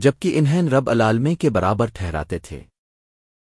جبکہ انہیں رب العالمے کے برابر ٹھہراتے تھے۔